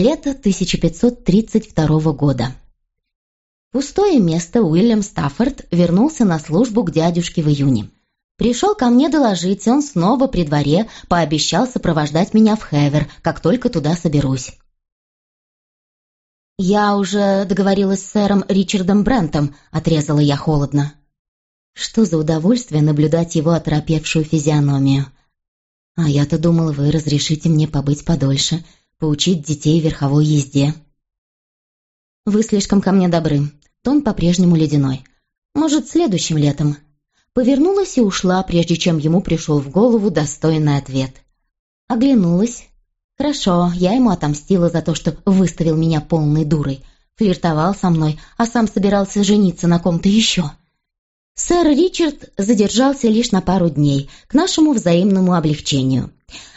Лето 1532 года. Пустое место Уильям Стаффорд вернулся на службу к дядюшке в июне. Пришел ко мне доложить, он снова при дворе пообещал сопровождать меня в Хевер, как только туда соберусь. «Я уже договорилась с сэром Ричардом Брентом», — отрезала я холодно. Что за удовольствие наблюдать его оторопевшую физиономию. А я-то думала, вы разрешите мне побыть подольше, поучить детей верховой езде. Вы слишком ко мне добры. Тон по-прежнему ледяной. Может, следующим летом. Повернулась и ушла, прежде чем ему пришел в голову достойный ответ. Оглянулась. Хорошо, я ему отомстила за то, что выставил меня полной дурой. Флиртовал со мной, а сам собирался жениться на ком-то еще. Сэр Ричард задержался лишь на пару дней, к нашему взаимному облегчению.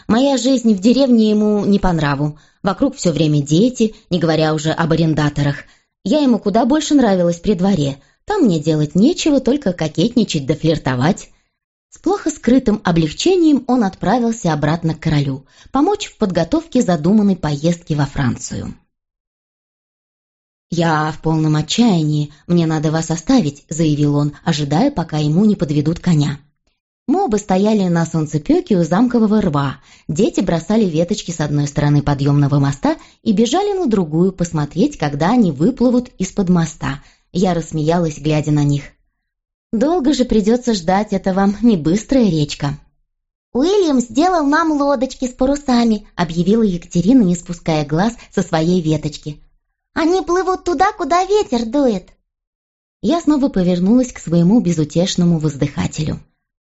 Моя жизнь в деревне ему не по нраву. Вокруг все время дети, не говоря уже об арендаторах. Я ему куда больше нравилась при дворе. Там мне делать нечего, только кокетничать да флиртовать. С плохо скрытым облегчением он отправился обратно к королю, помочь в подготовке задуманной поездки во Францию. «Я в полном отчаянии, мне надо вас оставить», — заявил он, ожидая, пока ему не подведут коня. Мы оба стояли на солнцепеке у замкового рва. Дети бросали веточки с одной стороны подъемного моста и бежали на другую посмотреть, когда они выплывут из-под моста. Я рассмеялась, глядя на них. «Долго же придется ждать, это вам не быстрая речка». «Уильям сделал нам лодочки с парусами», — объявила Екатерина, не спуская глаз со своей веточки. Они плывут туда, куда ветер дует». Я снова повернулась к своему безутешному воздыхателю.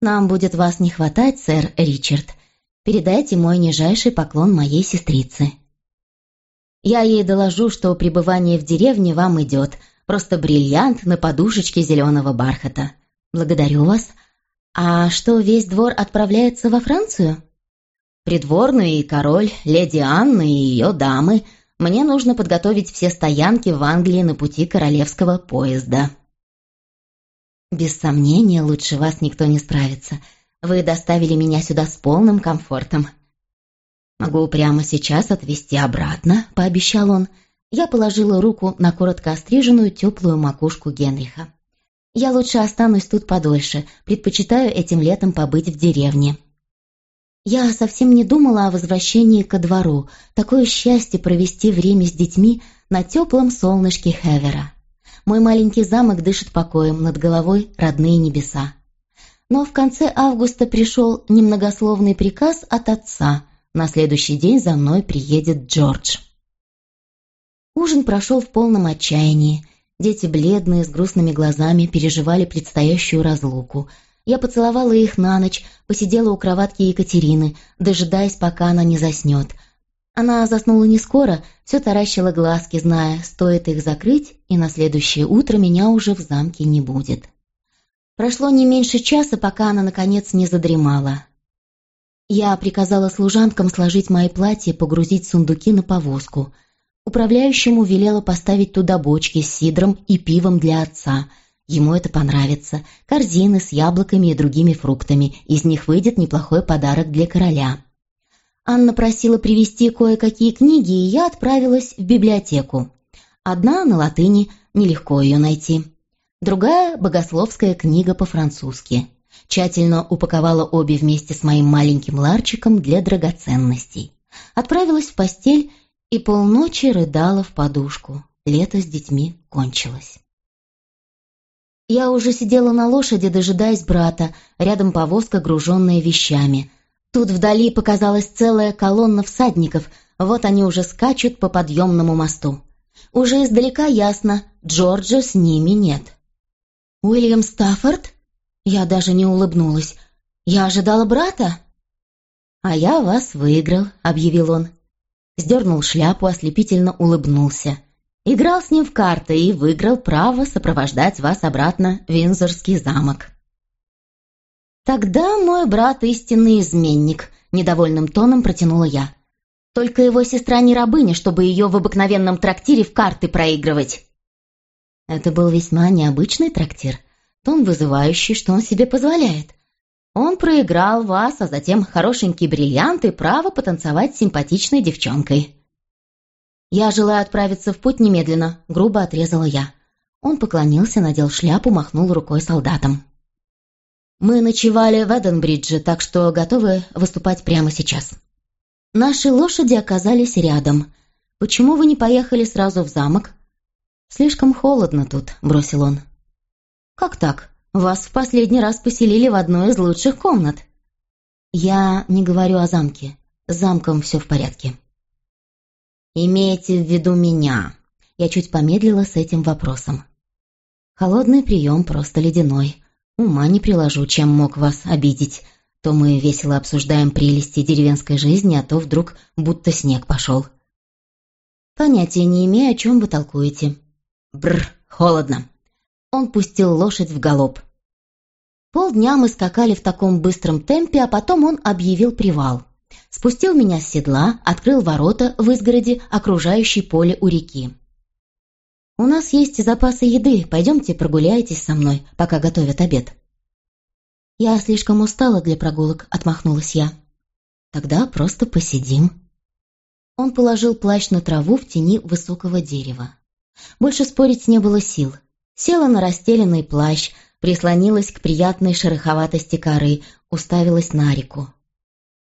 «Нам будет вас не хватать, сэр Ричард. Передайте мой нижайший поклон моей сестрице». «Я ей доложу, что пребывание в деревне вам идет. Просто бриллиант на подушечке зеленого бархата. Благодарю вас. А что, весь двор отправляется во Францию?» «Придворный король, леди Анна и ее дамы», мне нужно подготовить все стоянки в Англии на пути королевского поезда. Без сомнения, лучше вас никто не справится. Вы доставили меня сюда с полным комфортом. Могу прямо сейчас отвезти обратно, пообещал он. Я положила руку на коротко остриженную теплую макушку Генриха. Я лучше останусь тут подольше, предпочитаю этим летом побыть в деревне. Я совсем не думала о возвращении ко двору. Такое счастье провести время с детьми на теплом солнышке Хевера. Мой маленький замок дышит покоем, над головой родные небеса. Но в конце августа пришел немногословный приказ от отца. На следующий день за мной приедет Джордж. Ужин прошел в полном отчаянии. Дети, бледные, с грустными глазами, переживали предстоящую разлуку – я поцеловала их на ночь, посидела у кроватки Екатерины, дожидаясь, пока она не заснет. Она заснула не скоро, все таращила глазки, зная, стоит их закрыть, и на следующее утро меня уже в замке не будет. Прошло не меньше часа, пока она, наконец, не задремала. Я приказала служанкам сложить мои платья, погрузить сундуки на повозку. Управляющему велела поставить туда бочки с сидром и пивом для отца — Ему это понравится. Корзины с яблоками и другими фруктами. Из них выйдет неплохой подарок для короля. Анна просила привезти кое-какие книги, и я отправилась в библиотеку. Одна на латыни, нелегко ее найти. Другая – богословская книга по-французски. Тщательно упаковала обе вместе с моим маленьким ларчиком для драгоценностей. Отправилась в постель и полночи рыдала в подушку. Лето с детьми кончилось. Я уже сидела на лошади, дожидаясь брата, рядом повозка, груженная вещами. Тут вдали показалась целая колонна всадников, вот они уже скачут по подъемному мосту. Уже издалека ясно, Джорджа с ними нет. «Уильям Стаффорд?» Я даже не улыбнулась. «Я ожидала брата?» «А я вас выиграл», — объявил он. Сдернул шляпу, ослепительно улыбнулся. Играл с ним в карты и выиграл право сопровождать вас обратно в Винзорский замок. «Тогда мой брат истинный изменник», — недовольным тоном протянула я. «Только его сестра не рабыня, чтобы ее в обыкновенном трактире в карты проигрывать». Это был весьма необычный трактир, тон вызывающий, что он себе позволяет. Он проиграл вас, а затем хорошенький бриллиант и право потанцевать с симпатичной девчонкой. «Я желаю отправиться в путь немедленно», — грубо отрезала я. Он поклонился, надел шляпу, махнул рукой солдатам. «Мы ночевали в Эденбридже, так что готовы выступать прямо сейчас». Наши лошади оказались рядом. «Почему вы не поехали сразу в замок?» «Слишком холодно тут», — бросил он. «Как так? Вас в последний раз поселили в одной из лучших комнат». «Я не говорю о замке. С замком все в порядке». «Имейте в виду меня». Я чуть помедлила с этим вопросом. Холодный прием просто ледяной. Ума не приложу, чем мог вас обидеть. То мы весело обсуждаем прелести деревенской жизни, а то вдруг будто снег пошел. Понятия не имею, о чем вы толкуете. Бр, холодно. Он пустил лошадь в галоп. Полдня мы скакали в таком быстром темпе, а потом он объявил привал. Спустил меня с седла, открыл ворота в изгороди, окружающей поле у реки. «У нас есть запасы еды, пойдемте прогуляйтесь со мной, пока готовят обед». «Я слишком устала для прогулок», — отмахнулась я. «Тогда просто посидим». Он положил плащ на траву в тени высокого дерева. Больше спорить не было сил. Села на расстеленный плащ, прислонилась к приятной шероховатости коры, уставилась на реку.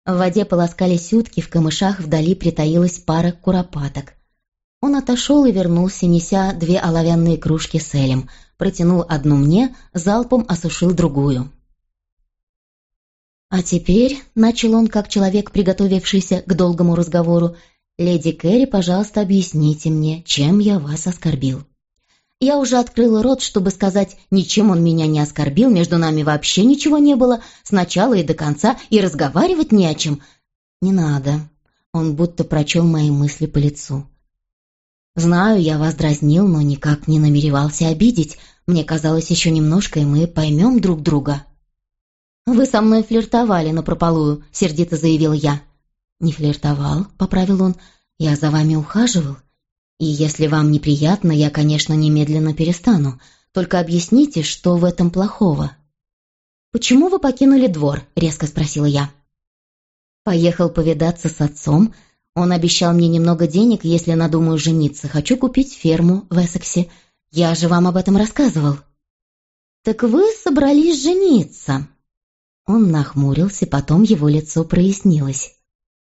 В воде полоскались утки, в камышах вдали притаилась пара куропаток. Он отошел и вернулся, неся две оловянные кружки с элем, протянул одну мне, залпом осушил другую. «А теперь», — начал он, как человек, приготовившийся к долгому разговору, «Леди Кэрри, пожалуйста, объясните мне, чем я вас оскорбил». Я уже открыла рот, чтобы сказать, ничем он меня не оскорбил, между нами вообще ничего не было, с начала и до конца, и разговаривать не о чем. Не надо. Он будто прочел мои мысли по лицу. Знаю, я вас дразнил, но никак не намеревался обидеть. Мне казалось, еще немножко, и мы поймем друг друга. «Вы со мной флиртовали напропалую», — сердито заявил я. «Не флиртовал», — поправил он. «Я за вами ухаживал. И если вам неприятно, я, конечно, немедленно перестану. Только объясните, что в этом плохого». «Почему вы покинули двор?» — резко спросила я. «Поехал повидаться с отцом. Он обещал мне немного денег, если надумаю жениться. Хочу купить ферму в Эссексе. Я же вам об этом рассказывал». «Так вы собрались жениться?» Он нахмурился, потом его лицо прояснилось.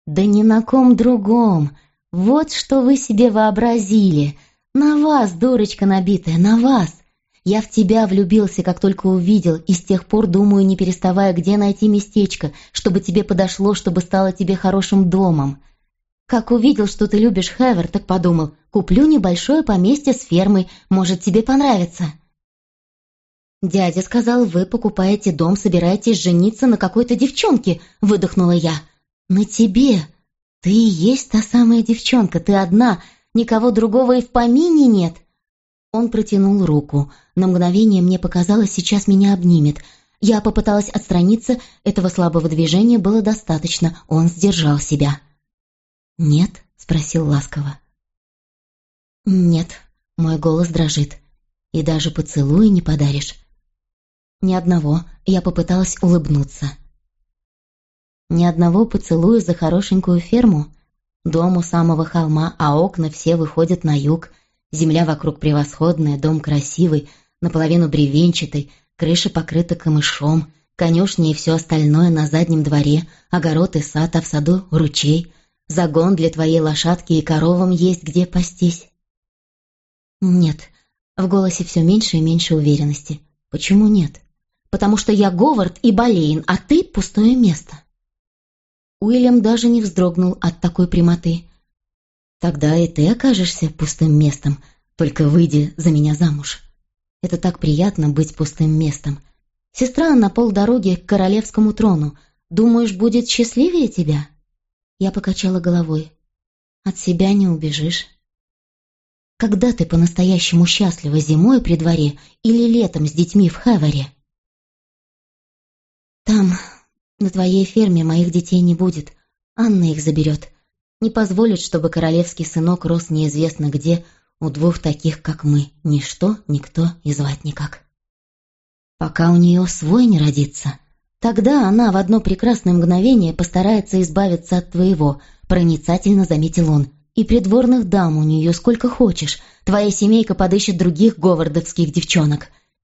«Да ни на ком другом. Вот что вы себе вообразили. На вас, дурочка набитая, на вас. Я в тебя влюбился, как только увидел, и с тех пор думаю, не переставая, где найти местечко, чтобы тебе подошло, чтобы стало тебе хорошим домом. Как увидел, что ты любишь Хевер, так подумал, куплю небольшое поместье с фермой, может, тебе понравится. «Дядя сказал, вы покупаете дом, собираетесь жениться на какой-то девчонке», — выдохнула я. «На тебе. «Ты и есть та самая девчонка, ты одна, никого другого и в помине нет!» Он протянул руку. На мгновение мне показалось, сейчас меня обнимет. Я попыталась отстраниться, этого слабого движения было достаточно, он сдержал себя. «Нет?» — спросил ласково. «Нет», — мой голос дрожит. «И даже поцелуя не подаришь». «Ни одного», — я попыталась улыбнуться. Ни одного поцелуя за хорошенькую ферму. Дом у самого холма, а окна все выходят на юг. Земля вокруг превосходная, дом красивый, наполовину бревенчатый, крыша покрыта камышом, конюшни и все остальное на заднем дворе, огород и сад, а в саду ручей. Загон для твоей лошадки и коровам есть где пастись. Нет, в голосе все меньше и меньше уверенности. Почему нет? Потому что я Говард и Болейн, а ты пустое место. Уильям даже не вздрогнул от такой прямоты. «Тогда и ты окажешься пустым местом, только выйди за меня замуж. Это так приятно быть пустым местом. Сестра на полдороги к королевскому трону. Думаешь, будет счастливее тебя?» Я покачала головой. «От себя не убежишь». «Когда ты по-настоящему счастлива зимой при дворе или летом с детьми в Хевере?» «Там, на твоей ферме моих детей не будет. Анна их заберет. Не позволит, чтобы королевский сынок рос неизвестно где, у двух таких, как мы. Ничто, никто и звать никак. Пока у нее свой не родится, тогда она в одно прекрасное мгновение постарается избавиться от твоего, проницательно заметил он. и придворных дам у нее сколько хочешь. Твоя семейка подыщет других говардовских девчонок.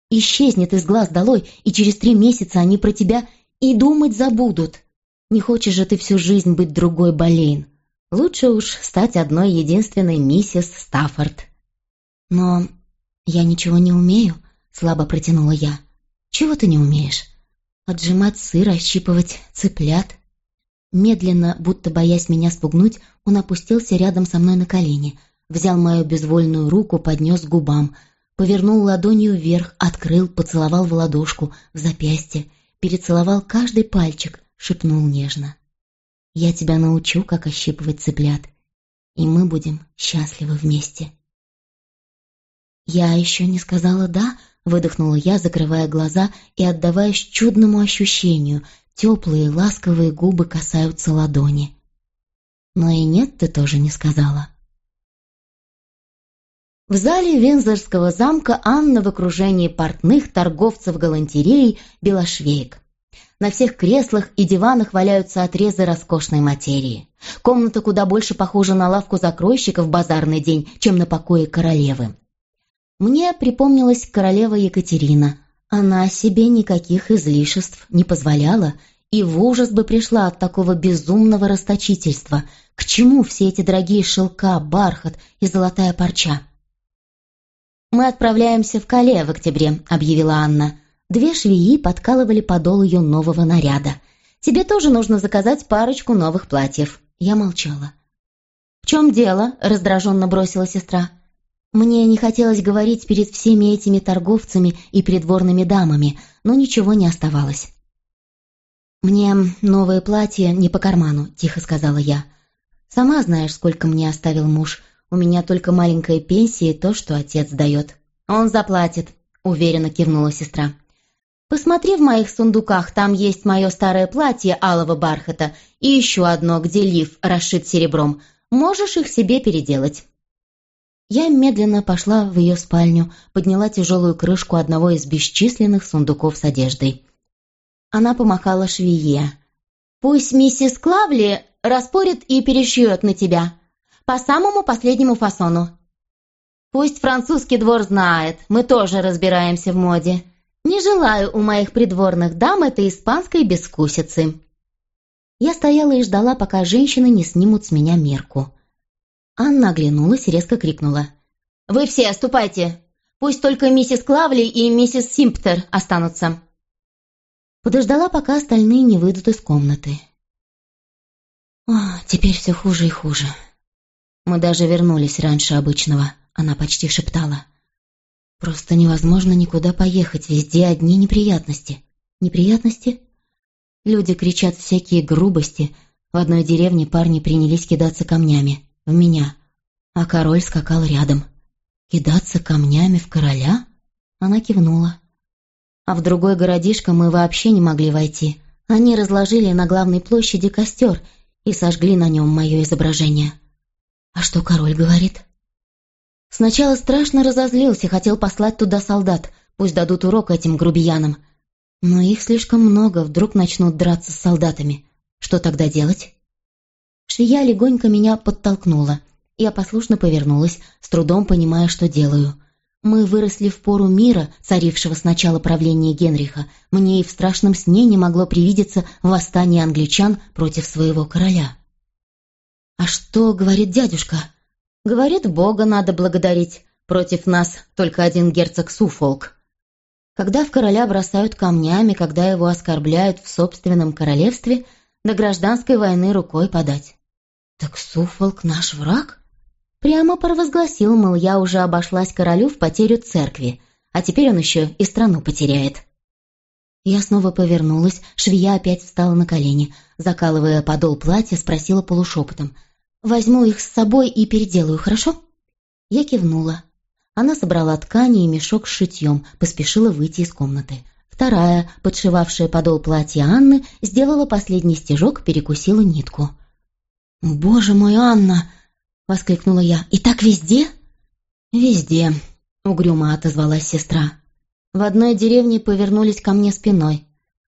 Исчезнет из глаз долой, и через три месяца они про тебя и думать забудут. Не хочешь же ты всю жизнь быть другой Болейн. Лучше уж стать одной единственной миссис Стаффорд. Но я ничего не умею, слабо протянула я. Чего ты не умеешь? Отжимать сыр, ощипывать цыплят. Медленно, будто боясь меня спугнуть, он опустился рядом со мной на колени, взял мою безвольную руку, поднес к губам, повернул ладонью вверх, открыл, поцеловал в ладошку, в запястье, перецеловал каждый пальчик, шепнул нежно. «Я тебя научу, как ощипывать цыплят, и мы будем счастливы вместе». «Я еще не сказала «да», — выдохнула я, закрывая глаза и отдаваясь чудному ощущению, теплые ласковые губы касаются ладони. Но и нет ты тоже не сказала. В зале Вензорского замка Анна в окружении портных, торговцев галантереей, белошвеек. На всех креслах и диванах валяются отрезы роскошной материи. Комната куда больше похожа на лавку закройщика в базарный день, чем на покое королевы. Мне припомнилась королева Екатерина. Она себе никаких излишеств не позволяла и в ужас бы пришла от такого безумного расточительства. К чему все эти дорогие шелка, бархат и золотая парча? «Мы отправляемся в Кале в октябре», — объявила Анна. Две швеи подкалывали подол ее нового наряда. «Тебе тоже нужно заказать парочку новых платьев». Я молчала. «В чем дело?» — раздраженно бросила сестра. Мне не хотелось говорить перед всеми этими торговцами и придворными дамами, но ничего не оставалось. «Мне новое платье не по карману», — тихо сказала я. «Сама знаешь, сколько мне оставил муж. У меня только маленькая пенсия и то, что отец дает». «Он заплатит», — уверенно кивнула сестра. «Посмотри в моих сундуках, там есть мое старое платье алого бархата и еще одно, где лиф расшит серебром. Можешь их себе переделать». Я медленно пошла в ее спальню, подняла тяжелую крышку одного из бесчисленных сундуков с одеждой. Она помахала швее. «Пусть миссис Клавли распорит и перешьет на тебя. По самому последнему фасону. Пусть французский двор знает, мы тоже разбираемся в моде. Не желаю у моих придворных дам этой испанской бескусицы». Я стояла и ждала, пока женщины не снимут с меня мерку. Анна оглянулась и резко крикнула. «Вы все, ступайте! Пусть только миссис Клавли и миссис Симптер останутся!» Подождала, пока остальные не выйдут из комнаты. О, теперь все хуже и хуже. Мы даже вернулись раньше обычного, она почти шептала. Просто невозможно никуда поехать, везде одни неприятности. Неприятности? Люди кричат всякие грубости. В одной деревне парни принялись кидаться камнями. В меня. А король скакал рядом. Кидаться камнями в короля? Она кивнула а в другой городишко мы вообще не могли войти. Они разложили на главной площади костер и сожгли на нем мое изображение. А что король говорит? Сначала страшно разозлился, хотел послать туда солдат, пусть дадут урок этим грубиянам. Но их слишком много, вдруг начнут драться с солдатами. Что тогда делать? Швея легонько меня подтолкнула. Я послушно повернулась, с трудом понимая, что делаю — мы выросли в пору мира, царившего с начала правления Генриха. Мне и в страшном сне не могло привидеться восстание англичан против своего короля. «А что говорит дядюшка?» «Говорит, Бога надо благодарить. Против нас только один герцог Суфолк. Когда в короля бросают камнями, когда его оскорбляют в собственном королевстве, до гражданской войны рукой подать». «Так Суфолк наш враг?» Прямо провозгласил, мол, я уже обошлась королю в потерю церкви, а теперь он еще и страну потеряет. Я снова повернулась, швея опять встала на колени, закалывая подол платья, спросила полушепотом. «Возьму их с собой и переделаю, хорошо?» Я кивнула. Она собрала ткани и мешок с шитьем, поспешила выйти из комнаты. Вторая, подшивавшая подол платья Анны, сделала последний стежок, перекусила нитку. «Боже мой, Анна!» воскликнула я. «И так везде?» «Везде», — угрюмо отозвалась сестра. В одной деревне повернулись ко мне спиной,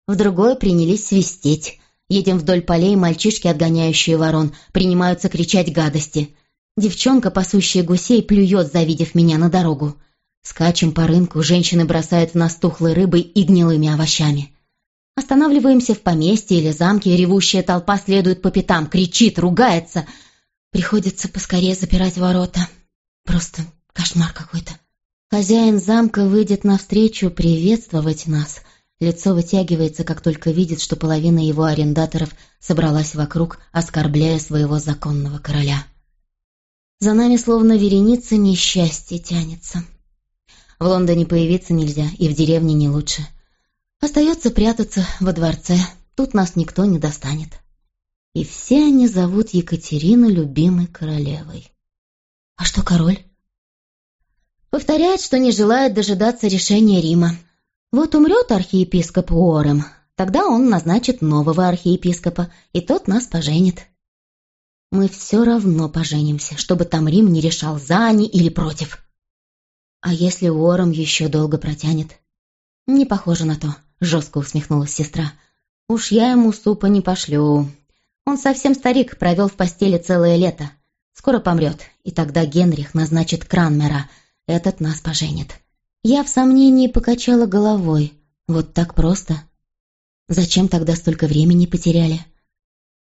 в другой принялись свистеть. Едем вдоль полей, мальчишки, отгоняющие ворон, принимаются кричать гадости. Девчонка, пасущая гусей, плюет, завидев меня на дорогу. Скачем по рынку, женщины бросают в нас тухлой рыбой и гнилыми овощами. Останавливаемся в поместье или замке, ревущая толпа следует по пятам, кричит, ругается. Приходится поскорее запирать ворота. Просто кошмар какой-то. Хозяин замка выйдет навстречу приветствовать нас. Лицо вытягивается, как только видит, что половина его арендаторов собралась вокруг, оскорбляя своего законного короля. За нами словно вереница несчастья тянется. В Лондоне появиться нельзя, и в деревне не лучше. Остается прятаться во дворце, тут нас никто не достанет. И все они зовут Екатерину любимой королевой. А что король? Повторяет, что не желает дожидаться решения Рима. Вот умрет архиепископ Уоррем, тогда он назначит нового архиепископа, и тот нас поженит. Мы все равно поженимся, чтобы там Рим не решал, за они или против. А если Уоррем еще долго протянет? Не похоже на то. — жестко усмехнулась сестра. «Уж я ему супа не пошлю. Он совсем старик, провел в постели целое лето. Скоро помрет, и тогда Генрих назначит Кранмера. Этот нас поженит». Я в сомнении покачала головой. Вот так просто. Зачем тогда столько времени потеряли?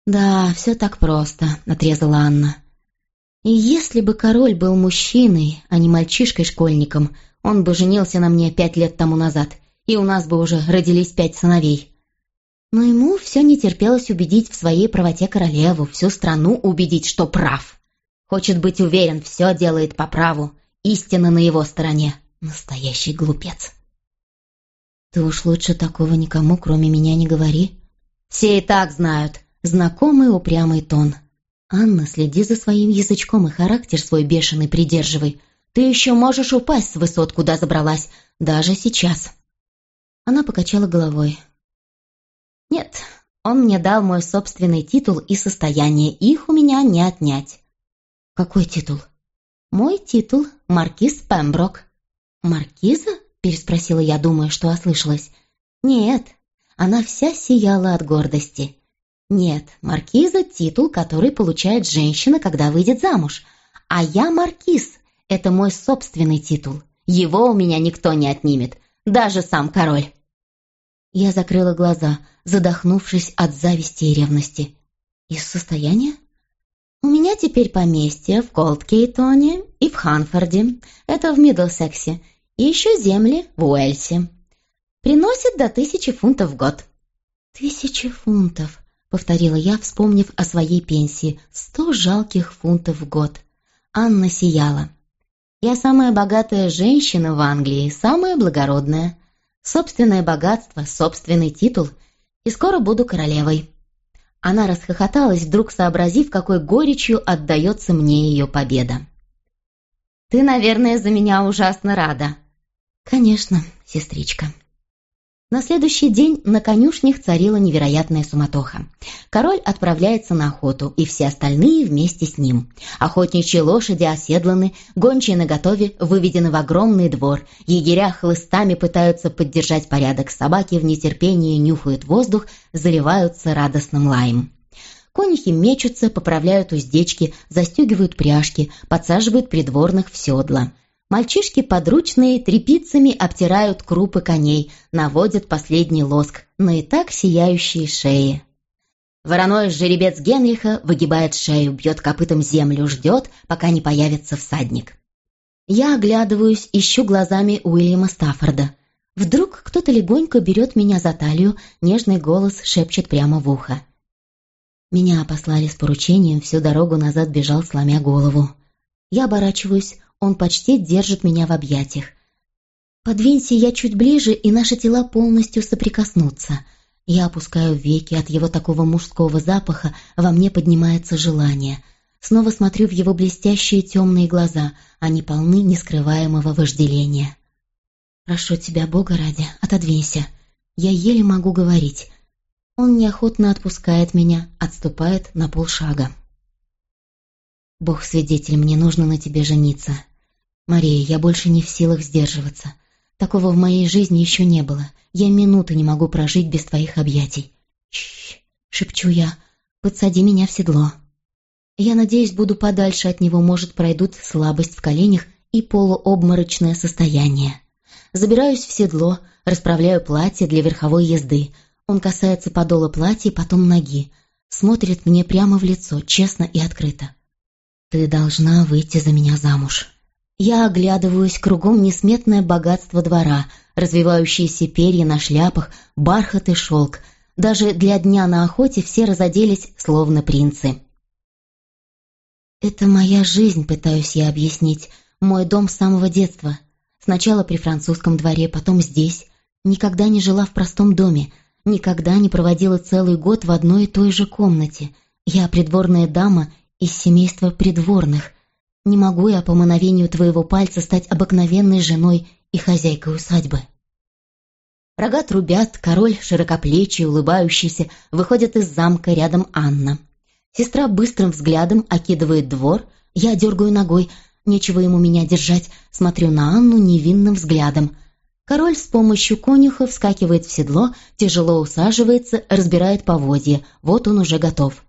«Да, все так просто», — отрезала Анна. «И если бы король был мужчиной, а не мальчишкой-школьником, он бы женился на мне пять лет тому назад и у нас бы уже родились пять сыновей. Но ему все не терпелось убедить в своей правоте королеву, всю страну убедить, что прав. Хочет быть уверен, все делает по праву, истина на его стороне. Настоящий глупец. Ты уж лучше такого никому, кроме меня, не говори. Все и так знают. Знакомый упрямый тон. Анна, следи за своим язычком и характер свой бешеный придерживай. Ты еще можешь упасть с высот, куда забралась, даже сейчас. Она покачала головой. «Нет, он мне дал мой собственный титул и состояние, их у меня не отнять». «Какой титул?» «Мой титул — маркиз Пемброк». «Маркиза?» — переспросила я, думая, что ослышалась. «Нет, она вся сияла от гордости». «Нет, маркиза — титул, который получает женщина, когда выйдет замуж. А я маркиз, это мой собственный титул. Его у меня никто не отнимет, даже сам король». Я закрыла глаза, задохнувшись от зависти и ревности. «Из состояния?» «У меня теперь поместье в Колдкейтоне и в Ханфорде, это в Миддлсексе, и еще земли в Уэльсе. Приносит до тысячи фунтов в год». «Тысячи фунтов», — повторила я, вспомнив о своей пенсии. «Сто жалких фунтов в год». Анна сияла. «Я самая богатая женщина в Англии, самая благородная. Собственное богатство, собственный титул, и скоро буду королевой. Она расхохоталась, вдруг сообразив, какой горечью отдается мне ее победа. «Ты, наверное, за меня ужасно рада». «Конечно, сестричка». На следующий день на конюшнях царила невероятная суматоха. Король отправляется на охоту, и все остальные вместе с ним. Охотничьи лошади оседланы, гончие наготове выведены в огромный двор. Егеря хлыстами пытаются поддержать порядок, собаки в нетерпении нюхают воздух, заливаются радостным лаем. Конюхи мечутся, поправляют уздечки, застегивают пряжки, подсаживают придворных в седла – Мальчишки подручные трепицами обтирают крупы коней, наводят последний лоск на и так сияющие шеи. Вороной жеребец Генриха выгибает шею, бьет копытом землю, ждет, пока не появится всадник. Я оглядываюсь, ищу глазами Уильяма Стаффорда. Вдруг кто-то легонько берет меня за талию, нежный голос шепчет прямо в ухо. Меня послали с поручением, всю дорогу назад бежал, сломя голову. Я оборачиваюсь, он почти держит меня в объятиях. Подвинься я чуть ближе, и наши тела полностью соприкоснутся. Я опускаю веки, от его такого мужского запаха во мне поднимается желание. Снова смотрю в его блестящие темные глаза, они полны нескрываемого вожделения. «Прошу тебя, Бога ради, отодвинься. Я еле могу говорить». Он неохотно отпускает меня, отступает на полшага. «Бог свидетель, мне нужно на тебе жениться. «Мария, я больше не в силах сдерживаться. Такого в моей жизни еще не было. Я минуты не могу прожить без твоих объятий». «Чш!» — шепчу я. «Подсади меня в седло». Я надеюсь, буду подальше от него, может, пройдут слабость в коленях и полуобморочное состояние. Забираюсь в седло, расправляю платье для верховой езды. Он касается подола платья, потом ноги. Смотрит мне прямо в лицо, честно и открыто. «Ты должна выйти за меня замуж». Я оглядываюсь, кругом несметное богатство двора, развивающиеся перья на шляпах, бархат и шелк. Даже для дня на охоте все разоделись, словно принцы. «Это моя жизнь», — пытаюсь я объяснить, «мой дом с самого детства. Сначала при французском дворе, потом здесь. Никогда не жила в простом доме, никогда не проводила целый год в одной и той же комнате. Я придворная дама из семейства придворных. Не могу я по мановению твоего пальца стать обыкновенной женой и хозяйкой усадьбы. Рога трубят, король, широкоплечий, улыбающийся, выходит из замка, рядом Анна. Сестра быстрым взглядом окидывает двор, я дергаю ногой, нечего ему меня держать, смотрю на Анну невинным взглядом. Король с помощью конюха вскакивает в седло, тяжело усаживается, разбирает поводья, вот он уже готов.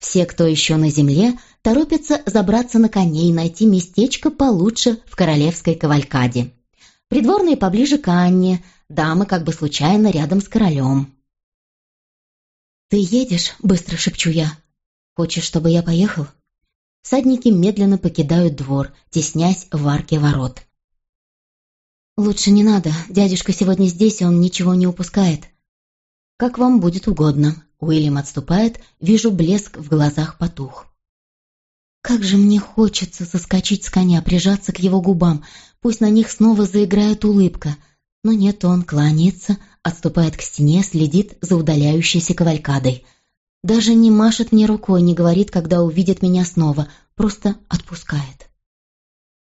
Все, кто еще на земле, торопятся забраться на коней и найти местечко получше в королевской кавалькаде. Придворные поближе к Анне, дамы как бы случайно рядом с королем. «Ты едешь?» — быстро шепчу я. «Хочешь, чтобы я поехал?» Всадники медленно покидают двор, теснясь в арке ворот. «Лучше не надо. Дядюшка сегодня здесь, он ничего не упускает». «Как вам будет угодно». Уильям отступает, вижу блеск в глазах потух. Как же мне хочется соскочить с коня, прижаться к его губам, пусть на них снова заиграет улыбка. Но нет, он кланяется, отступает к стене, следит за удаляющейся кавалькадой. Даже не машет мне рукой, не говорит, когда увидит меня снова, просто отпускает.